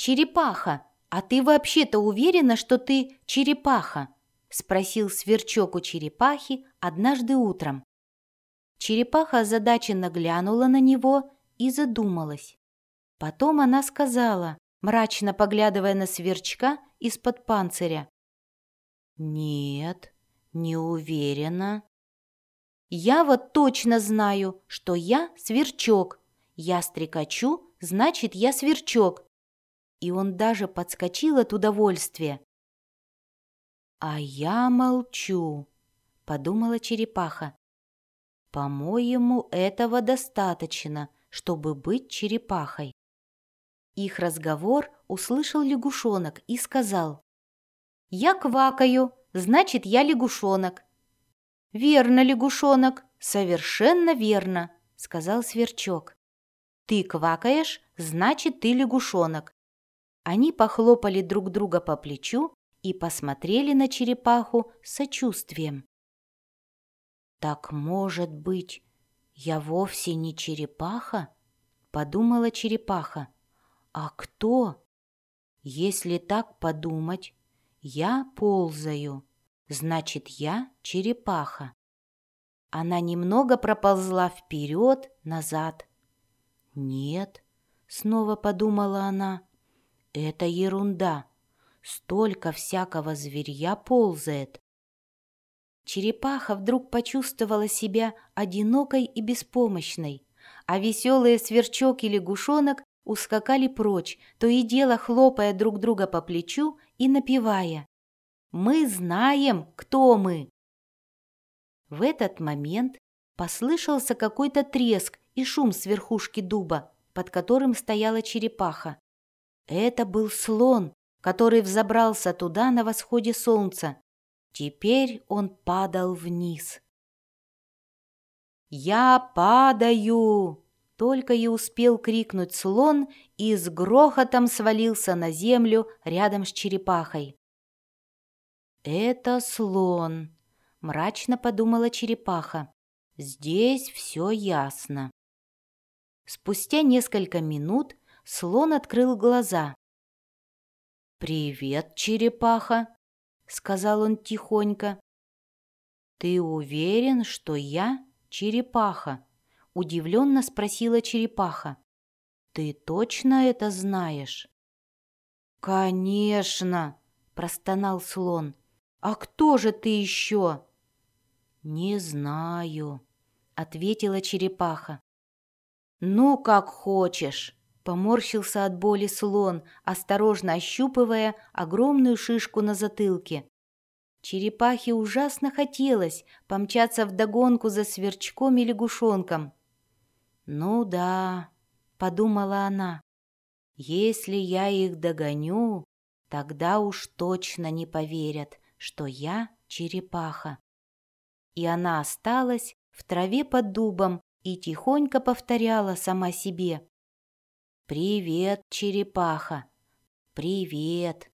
«Черепаха, а ты вообще-то уверена, что ты черепаха?» — спросил сверчок у черепахи однажды утром. Черепаха озадаченно глянула на него и задумалась. Потом она сказала, мрачно поглядывая на сверчка из-под панциря. «Нет, не уверена». «Я вот точно знаю, что я сверчок. Я стрекочу, значит, я сверчок». И он даже подскочил от удовольствия. «А я молчу», — подумала черепаха. «По-моему, этого достаточно, чтобы быть черепахой». Их разговор услышал лягушонок и сказал. «Я квакаю, значит, я лягушонок». «Верно, лягушонок, совершенно верно», — сказал сверчок. «Ты квакаешь, значит, ты лягушонок». Они похлопали друг друга по плечу и посмотрели на черепаху сочувствием. «Так, может быть, я вовсе не черепаха?» — подумала черепаха. «А кто?» «Если так подумать, я ползаю, значит, я черепаха». Она немного проползла вперед, назад. «Нет», — снова подумала она, — «это ерунда. Столько всякого зверья ползает». Черепаха вдруг почувствовала себя одинокой и беспомощной, а веселые сверчок и лягушонок ускакали прочь, то и дело хлопая друг друга по плечу и напевая «Мы знаем, кто мы!». В этот момент послышался какой-то треск и шум с верхушки дуба, под которым стояла черепаха. Это был слон, который взобрался туда на восходе солнца. Теперь он падал вниз. «Я падаю!» Только и успел крикнуть слон и с грохотом свалился на землю рядом с черепахой. «Это слон», — мрачно подумала черепаха. «Здесь все ясно». Спустя несколько минут слон открыл глаза. «Привет, черепаха», — сказал он тихонько. «Ты уверен, что я черепаха?» — удивленно спросила черепаха. «Ты точно это знаешь?» «Конечно!» — простонал слон. «А кто же ты еще?» «Не знаю», — ответила черепаха. «Ну, как хочешь», — поморщился от боли слон, осторожно ощупывая огромную шишку на затылке. Черепахе ужасно хотелось помчаться вдогонку за сверчком и лягушонком. «Ну да», — подумала она, — «если я их догоню, тогда уж точно не поверят, что я черепаха». И она осталась в траве под дубом и тихонько повторяла сама себе. «Привет, черепаха! Привет!»